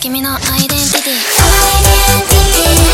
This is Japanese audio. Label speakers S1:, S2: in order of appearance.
S1: 君のアイデンティティ。アティティ